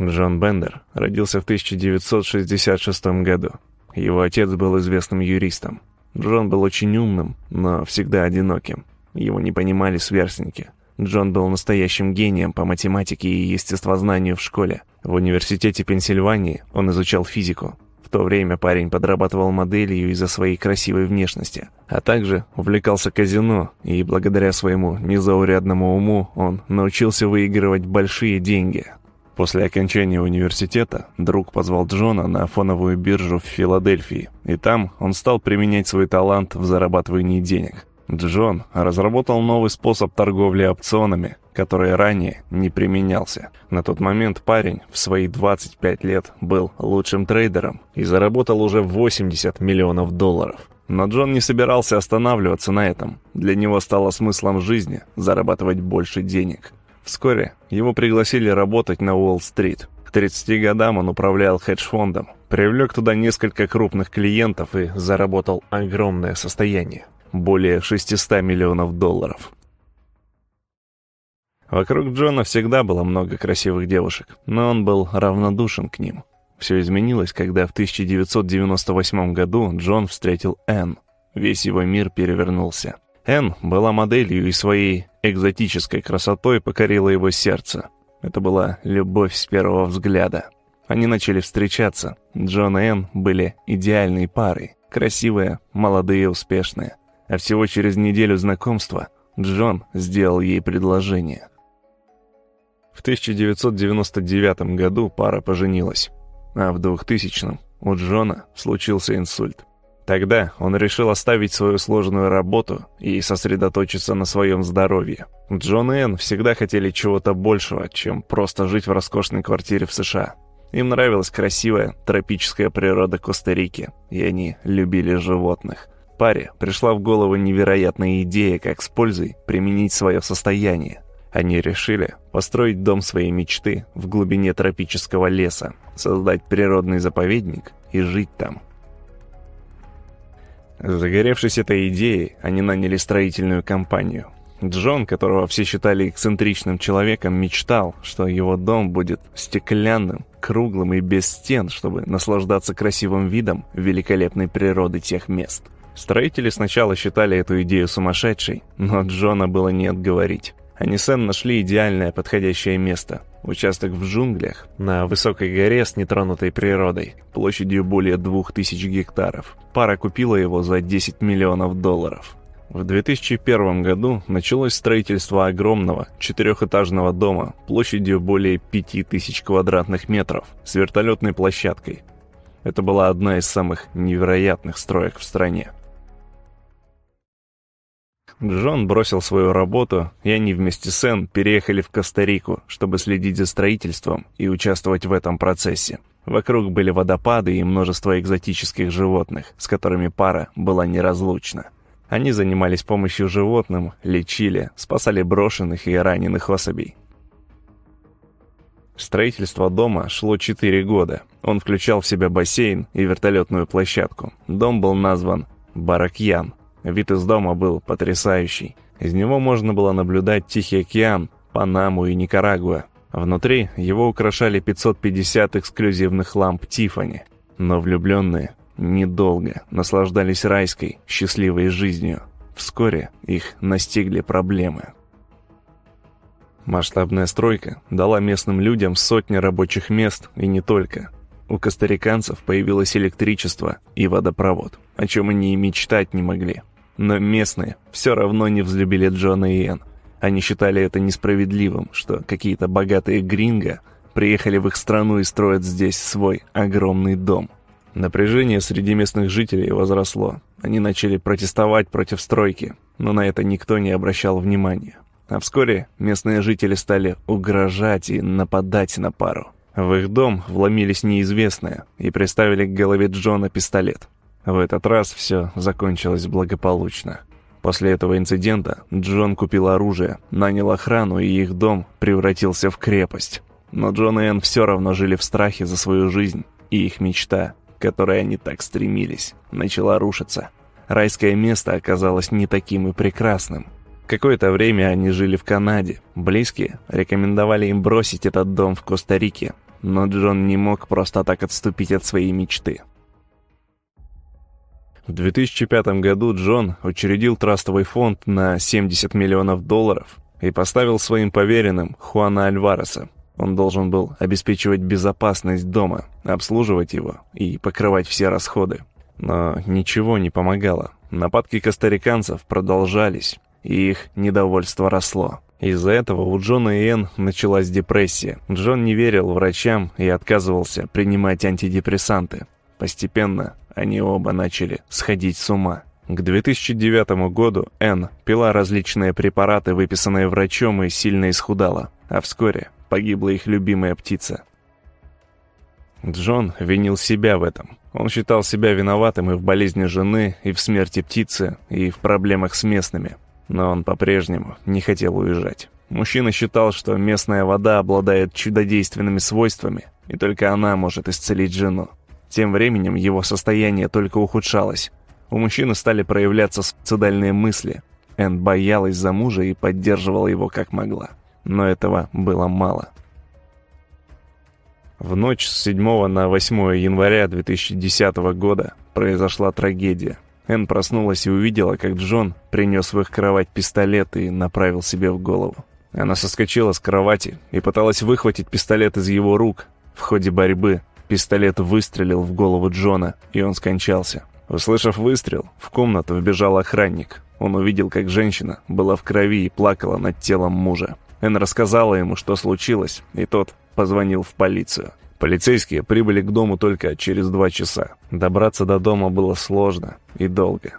Джон Бендер родился в 1966 году. Его отец был известным юристом. Джон был очень умным, но всегда одиноким. Его не понимали сверстники. Джон был настоящим гением по математике и естествознанию в школе. В университете Пенсильвании он изучал физику. В то время парень подрабатывал моделью из-за своей красивой внешности, а также увлекался казино, и благодаря своему незаурядному уму он научился выигрывать большие деньги – После окончания университета друг позвал Джона на фоновую биржу в Филадельфии, и там он стал применять свой талант в зарабатывании денег. Джон разработал новый способ торговли опционами, который ранее не применялся. На тот момент парень в свои 25 лет был лучшим трейдером и заработал уже 80 миллионов долларов. Но Джон не собирался останавливаться на этом. Для него стало смыслом жизни зарабатывать больше денег. Вскоре его пригласили работать на Уолл-стрит. К 30 годам он управлял хедж-фондом, привлек туда несколько крупных клиентов и заработал огромное состояние – более 600 миллионов долларов. Вокруг Джона всегда было много красивых девушек, но он был равнодушен к ним. Все изменилось, когда в 1998 году Джон встретил Энн. Весь его мир перевернулся. Энн была моделью и своей экзотической красотой покорила его сердце. Это была любовь с первого взгляда. Они начали встречаться. Джон и Энн были идеальной парой. Красивые, молодые, успешные. А всего через неделю знакомства Джон сделал ей предложение. В 1999 году пара поженилась, а в 2000 у Джона случился инсульт. Тогда он решил оставить свою сложную работу и сосредоточиться на своем здоровье. Джон и Энн всегда хотели чего-то большего, чем просто жить в роскошной квартире в США. Им нравилась красивая тропическая природа Коста-Рики, и они любили животных. Паре пришла в голову невероятная идея, как с пользой применить свое состояние. Они решили построить дом своей мечты в глубине тропического леса, создать природный заповедник и жить там – Загоревшись этой идеей, они наняли строительную компанию. Джон, которого все считали эксцентричным человеком, мечтал, что его дом будет стеклянным, круглым и без стен, чтобы наслаждаться красивым видом великолепной природы тех мест. Строители сначала считали эту идею сумасшедшей, но Джона было не отговорить. Они с нашли идеальное подходящее место. Участок в джунглях, на высокой горе с нетронутой природой, площадью более 2000 гектаров. Пара купила его за 10 миллионов долларов. В 2001 году началось строительство огромного четырехэтажного дома площадью более 5000 квадратных метров с вертолетной площадкой. Это была одна из самых невероятных строек в стране. Джон бросил свою работу, и они вместе с Энн переехали в Коста-Рику, чтобы следить за строительством и участвовать в этом процессе. Вокруг были водопады и множество экзотических животных, с которыми пара была неразлучна. Они занимались помощью животным, лечили, спасали брошенных и раненых особей. Строительство дома шло 4 года. Он включал в себя бассейн и вертолетную площадку. Дом был назван «Баракьян», Вид из дома был потрясающий. Из него можно было наблюдать Тихий океан, Панаму и Никарагуа. Внутри его украшали 550 эксклюзивных ламп Тифани. Но влюбленные недолго наслаждались райской, счастливой жизнью. Вскоре их настигли проблемы. Масштабная стройка дала местным людям сотни рабочих мест и не только. У костариканцев появилось электричество и водопровод, о чем они и мечтать не могли. Но местные все равно не взлюбили Джона и Энн. Они считали это несправедливым, что какие-то богатые гринго приехали в их страну и строят здесь свой огромный дом. Напряжение среди местных жителей возросло. Они начали протестовать против стройки, но на это никто не обращал внимания. А вскоре местные жители стали угрожать и нападать на пару. В их дом вломились неизвестные и приставили к голове Джона пистолет. В этот раз все закончилось благополучно. После этого инцидента Джон купил оружие, нанял охрану, и их дом превратился в крепость. Но Джон и Энн все равно жили в страхе за свою жизнь, и их мечта, которой они так стремились, начала рушиться. Райское место оказалось не таким и прекрасным. Какое-то время они жили в Канаде. Близкие рекомендовали им бросить этот дом в Коста-Рике, но Джон не мог просто так отступить от своей мечты. В 2005 году Джон учредил трастовый фонд на 70 миллионов долларов и поставил своим поверенным Хуана Альвареса. Он должен был обеспечивать безопасность дома, обслуживать его и покрывать все расходы. Но ничего не помогало. Нападки костариканцев продолжались, и их недовольство росло. Из-за этого у Джона и Энн началась депрессия. Джон не верил врачам и отказывался принимать антидепрессанты. Постепенно они оба начали сходить с ума. К 2009 году Энн пила различные препараты, выписанные врачом, и сильно исхудала, а вскоре погибла их любимая птица. Джон винил себя в этом. Он считал себя виноватым и в болезни жены, и в смерти птицы, и в проблемах с местными. Но он по-прежнему не хотел уезжать. Мужчина считал, что местная вода обладает чудодейственными свойствами, и только она может исцелить жену. Тем временем его состояние только ухудшалось. У мужчины стали проявляться суицидальные мысли. Энн боялась за мужа и поддерживала его как могла. Но этого было мало. В ночь с 7 на 8 января 2010 года произошла трагедия. Энн проснулась и увидела, как Джон принес в их кровать пистолет и направил себе в голову. Она соскочила с кровати и пыталась выхватить пистолет из его рук. В ходе борьбы пистолет выстрелил в голову Джона, и он скончался. Услышав выстрел, в комнату вбежал охранник. Он увидел, как женщина была в крови и плакала над телом мужа. Энн рассказала ему, что случилось, и тот позвонил в полицию. Полицейские прибыли к дому только через два часа. Добраться до дома было сложно и долго.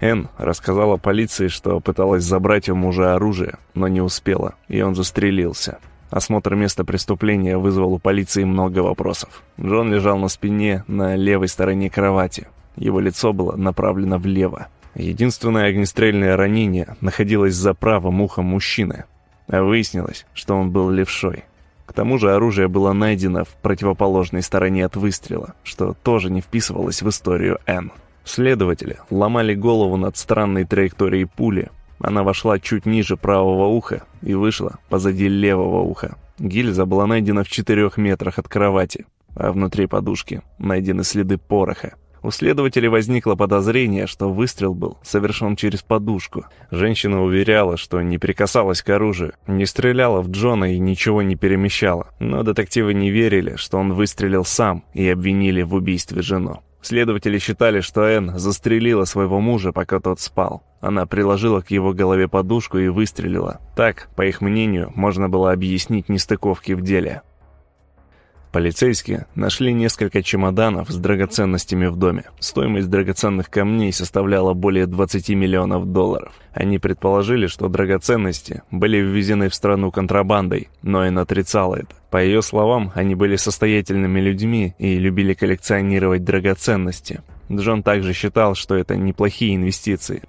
Энн рассказала полиции, что пыталась забрать у мужа оружие, но не успела, и он застрелился. Осмотр места преступления вызвал у полиции много вопросов. Джон лежал на спине на левой стороне кровати. Его лицо было направлено влево. Единственное огнестрельное ранение находилось за правым ухом мужчины. А выяснилось, что он был левшой. К тому же оружие было найдено в противоположной стороне от выстрела, что тоже не вписывалось в историю Н. Следователи ломали голову над странной траекторией пули, она вошла чуть ниже правого уха и вышла позади левого уха. Гильза была найдена в четырех метрах от кровати, а внутри подушки найдены следы пороха. У следователей возникло подозрение, что выстрел был совершен через подушку. Женщина уверяла, что не прикасалась к оружию, не стреляла в Джона и ничего не перемещала. Но детективы не верили, что он выстрелил сам и обвинили в убийстве жену. Следователи считали, что Энн застрелила своего мужа, пока тот спал. Она приложила к его голове подушку и выстрелила. Так, по их мнению, можно было объяснить нестыковки в деле. Полицейские нашли несколько чемоданов с драгоценностями в доме. Стоимость драгоценных камней составляла более 20 миллионов долларов. Они предположили, что драгоценности были ввезены в страну контрабандой, но Энн отрицала это. По ее словам, они были состоятельными людьми и любили коллекционировать драгоценности. Джон также считал, что это неплохие инвестиции.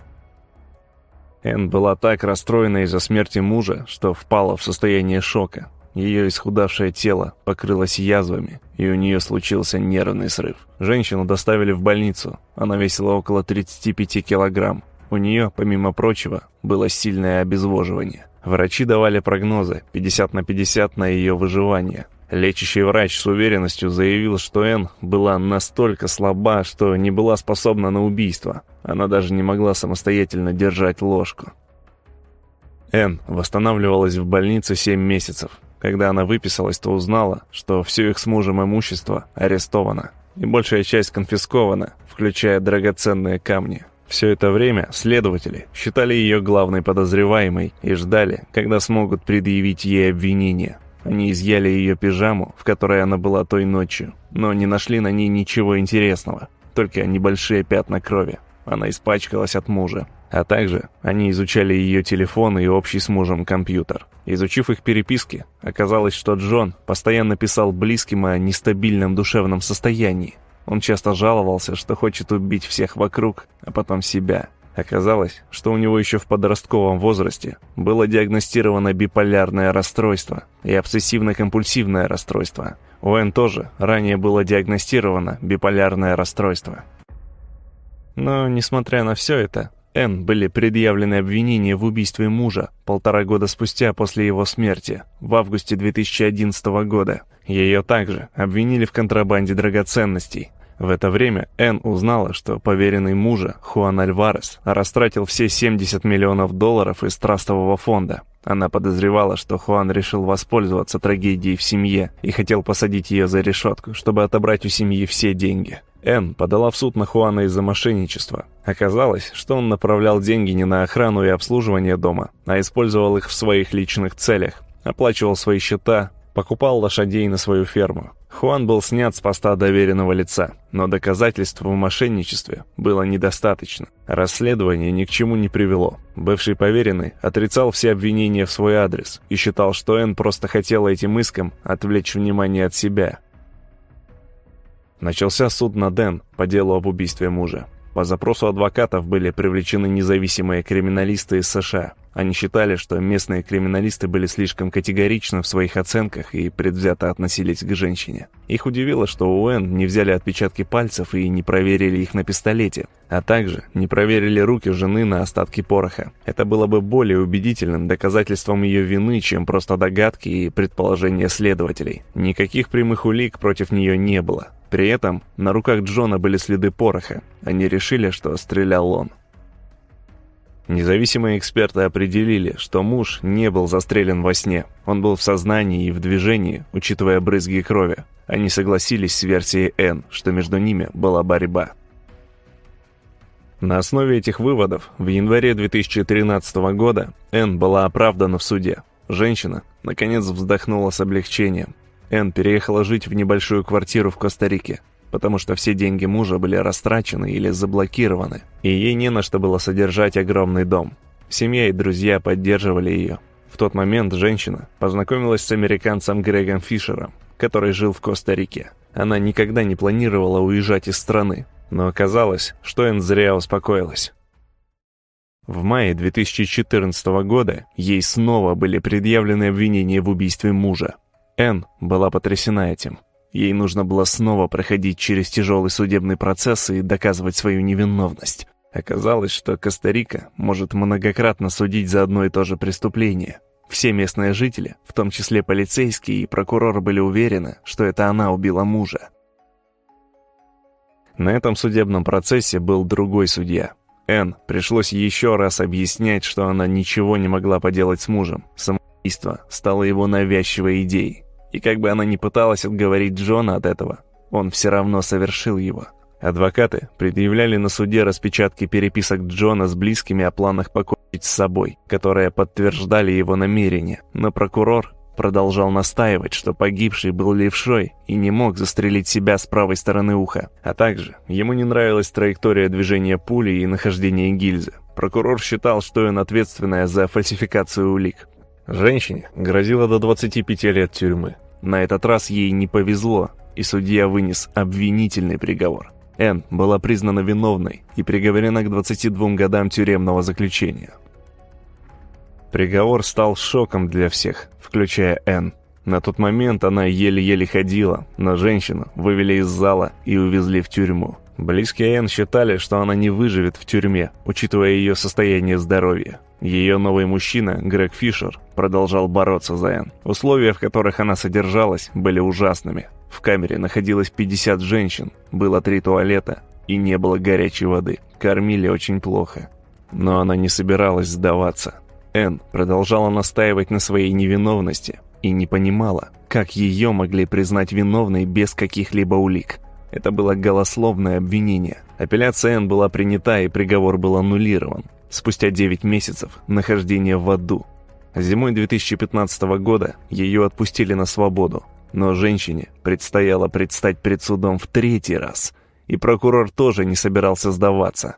Энн была так расстроена из-за смерти мужа, что впала в состояние шока. Ее исхудавшее тело покрылось язвами, и у нее случился нервный срыв. Женщину доставили в больницу. Она весила около 35 килограмм. У нее, помимо прочего, было сильное обезвоживание. Врачи давали прогнозы 50 на 50 на ее выживание. Лечащий врач с уверенностью заявил, что Энн была настолько слаба, что не была способна на убийство. Она даже не могла самостоятельно держать ложку. Энн восстанавливалась в больнице 7 месяцев. Когда она выписалась, то узнала, что все их с мужем имущество арестовано, и большая часть конфискована, включая драгоценные камни. Все это время следователи считали ее главной подозреваемой и ждали, когда смогут предъявить ей обвинение. Они изъяли ее пижаму, в которой она была той ночью, но не нашли на ней ничего интересного, только небольшие пятна крови. Она испачкалась от мужа. А также они изучали ее телефон и общий с мужем компьютер. Изучив их переписки, оказалось, что Джон постоянно писал близким о нестабильном душевном состоянии. Он часто жаловался, что хочет убить всех вокруг, а потом себя. Оказалось, что у него еще в подростковом возрасте было диагностировано биполярное расстройство и обсессивно-компульсивное расстройство. У Энн тоже ранее было диагностировано биполярное расстройство. Но, несмотря на все это, Энн были предъявлены обвинения в убийстве мужа полтора года спустя после его смерти, в августе 2011 года. Ее также обвинили в контрабанде драгоценностей. В это время Энн узнала, что поверенный мужа, Хуан Альварес, растратил все 70 миллионов долларов из трастового фонда. Она подозревала, что Хуан решил воспользоваться трагедией в семье и хотел посадить ее за решетку, чтобы отобрать у семьи все деньги. Энн подала в суд на Хуана из-за мошенничества. Оказалось, что он направлял деньги не на охрану и обслуживание дома, а использовал их в своих личных целях, оплачивал свои счета, покупал лошадей на свою ферму. Хуан был снят с поста доверенного лица, но доказательств в мошенничестве было недостаточно. Расследование ни к чему не привело. Бывший поверенный отрицал все обвинения в свой адрес и считал, что Энн просто хотела этим иском отвлечь внимание от себя – Начался суд над Дэн по делу об убийстве мужа. По запросу адвокатов были привлечены независимые криминалисты из США. Они считали, что местные криминалисты были слишком категоричны в своих оценках и предвзято относились к женщине. Их удивило, что у не взяли отпечатки пальцев и не проверили их на пистолете, а также не проверили руки жены на остатки пороха. Это было бы более убедительным доказательством ее вины, чем просто догадки и предположения следователей. Никаких прямых улик против нее не было. При этом на руках Джона были следы пороха. Они решили, что стрелял он. Независимые эксперты определили, что муж не был застрелен во сне. Он был в сознании и в движении, учитывая брызги крови. Они согласились с версией Н, что между ними была борьба. На основе этих выводов в январе 2013 года Н была оправдана в суде. Женщина, наконец, вздохнула с облегчением. Энн переехала жить в небольшую квартиру в Коста-Рике, потому что все деньги мужа были растрачены или заблокированы, и ей не на что было содержать огромный дом. Семья и друзья поддерживали ее. В тот момент женщина познакомилась с американцем Грегом Фишером, который жил в Коста-Рике. Она никогда не планировала уезжать из страны, но оказалось, что Энн зря успокоилась. В мае 2014 года ей снова были предъявлены обвинения в убийстве мужа. Энн была потрясена этим. Ей нужно было снова проходить через тяжелый судебный процесс и доказывать свою невиновность. Оказалось, что Коста-Рика может многократно судить за одно и то же преступление. Все местные жители, в том числе полицейские и прокурор, были уверены, что это она убила мужа. На этом судебном процессе был другой судья. Энн пришлось еще раз объяснять, что она ничего не могла поделать с мужем. Самоубийство стало его навязчивой идеей. И как бы она ни пыталась отговорить Джона от этого, он все равно совершил его. Адвокаты предъявляли на суде распечатки переписок Джона с близкими о планах покончить с собой, которые подтверждали его намерения, но прокурор продолжал настаивать, что погибший был левшой и не мог застрелить себя с правой стороны уха, а также ему не нравилась траектория движения пули и нахождение гильзы. Прокурор считал, что он ответственная за фальсификацию улик. Женщине грозило до 25 лет тюрьмы. На этот раз ей не повезло, и судья вынес обвинительный приговор. Энн была признана виновной и приговорена к 22 годам тюремного заключения. Приговор стал шоком для всех, включая Энн. На тот момент она еле-еле ходила, но женщину вывели из зала и увезли в тюрьму. Близкие Энн считали, что она не выживет в тюрьме, учитывая ее состояние здоровья. Ее новый мужчина, Грег Фишер, продолжал бороться за Энн. Условия, в которых она содержалась, были ужасными. В камере находилось 50 женщин, было три туалета и не было горячей воды. Кормили очень плохо. Но она не собиралась сдаваться. Энн продолжала настаивать на своей невиновности и не понимала, как ее могли признать виновной без каких-либо улик. Это было голословное обвинение. Апелляция Энн была принята и приговор был аннулирован спустя 9 месяцев нахождения в аду. Зимой 2015 года ее отпустили на свободу, но женщине предстояло предстать перед судом в третий раз, и прокурор тоже не собирался сдаваться.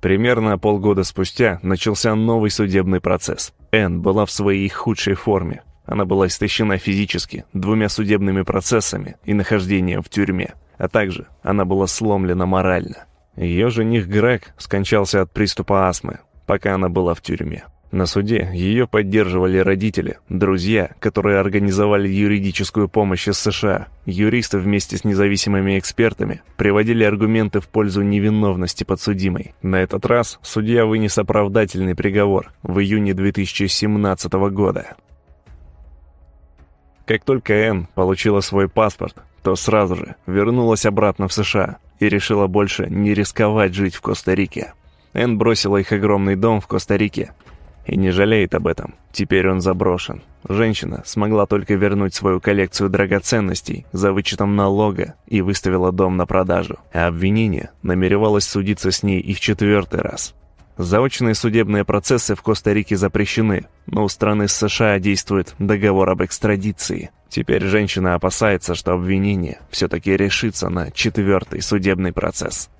Примерно полгода спустя начался новый судебный процесс. Энн была в своей худшей форме. Она была истощена физически, двумя судебными процессами и нахождением в тюрьме, а также она была сломлена морально. Ее жених Грег скончался от приступа астмы, пока она была в тюрьме. На суде ее поддерживали родители, друзья, которые организовали юридическую помощь из США. Юристы вместе с независимыми экспертами приводили аргументы в пользу невиновности подсудимой. На этот раз судья вынес оправдательный приговор в июне 2017 года. Как только Энн получила свой паспорт, то сразу же вернулась обратно в США и решила больше не рисковать жить в Коста-Рике. Энн бросила их огромный дом в Коста-Рике и не жалеет об этом. Теперь он заброшен. Женщина смогла только вернуть свою коллекцию драгоценностей за вычетом налога и выставила дом на продажу. А обвинение намеревалось судиться с ней и в четвертый раз. Заочные судебные процессы в Коста-Рике запрещены, но у страны США действует договор об экстрадиции. Теперь женщина опасается, что обвинение все-таки решится на четвертый судебный процесс.